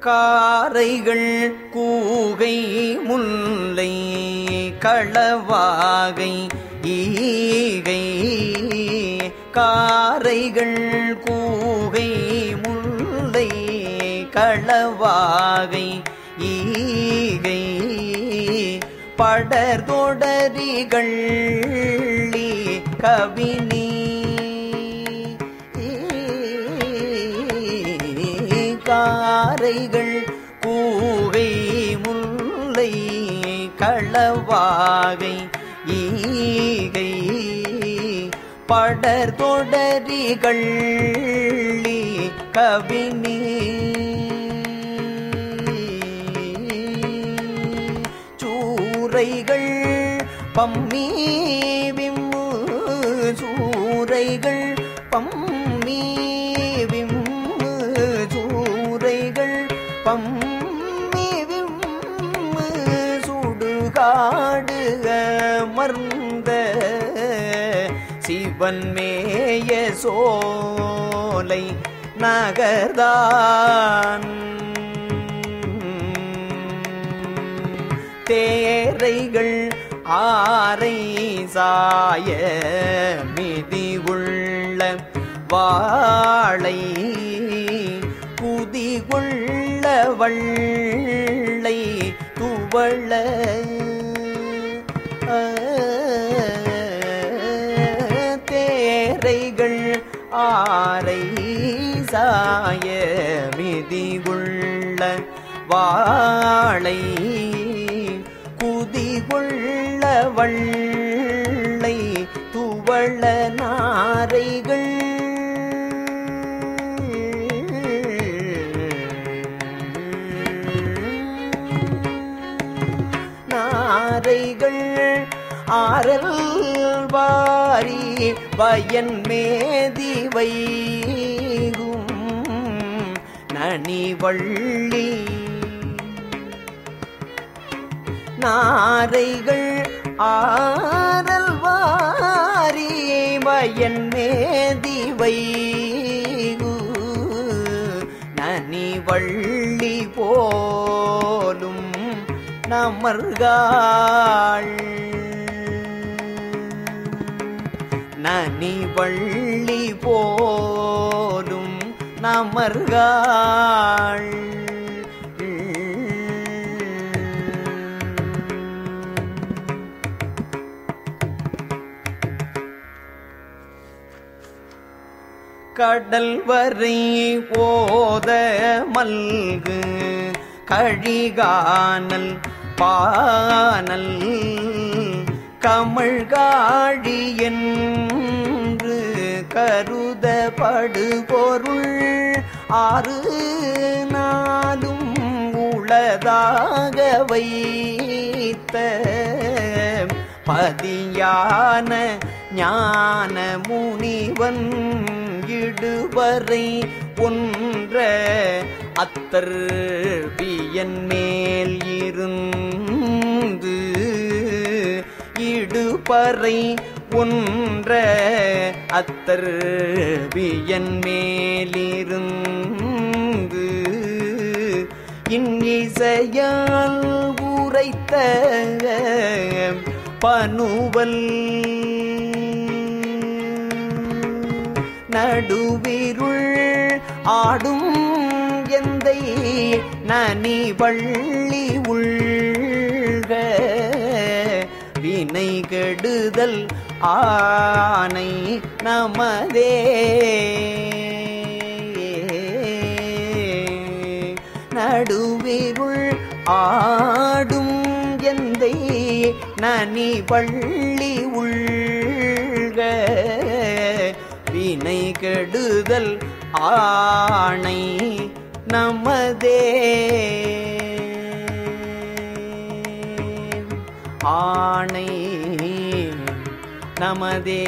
காரைகள் கூகை முல்லை களவாகை ஈகை காரைகள் கூகை முல்லை களவாகை ஈகை படர் தொடரிகள் கவினி பாறைகள் கூகை முல்லை களவாகை ஈகை படர் தொடரிகள் கவினி. சூறைகள் பம்மி விம்மு சூரைகள் சுடுகாடு அமர்ந்த சிவன் மேய சோலை நகர்தான். தேரைகள் ஆரை சாய மிதி உள்ள வாழை குதி கொள்ள வள்ளை துவள தேரைகள் ஆரை சாய மிதி வாழை குதிகுள்ள வள்ளை துவள நாரைகள். நாரைகள் ஆரல் வாரி பயன் மேதி வைகும் நனிவள்ளி நாரைகள் ஆரல் வாரி பயன் மேதி வைகு நனி வள்ளி போலும் நமர்காள். நீ வள்ளி போலும் நமர்காள். கடல் வரை போத மல்கு கழிகானல் பானல் கமழ்காழி என்று கருத படுபொருள் ஆறு நாளும் உளதாக வைத்த பதியான ஞான முனிவன் இடுவரை ஒன்ற அத்தர் பியன் மேல் இருந்து இடுபறை ஒன்ற அத்தர் வியன் மேலிருந்து இன்னிசையால் உரைத்த பனுவல் நடுவிருள் ஆடும் எந்தை நனி வள்ளி உள்க வினை கெடுதல் ஆனை நமதே. நடுவிருள் ஆடும் எந்தை நனி பள்ளி உள்க. வினை கெடுதல் ஆணை நமதே. ஆணை நமதே.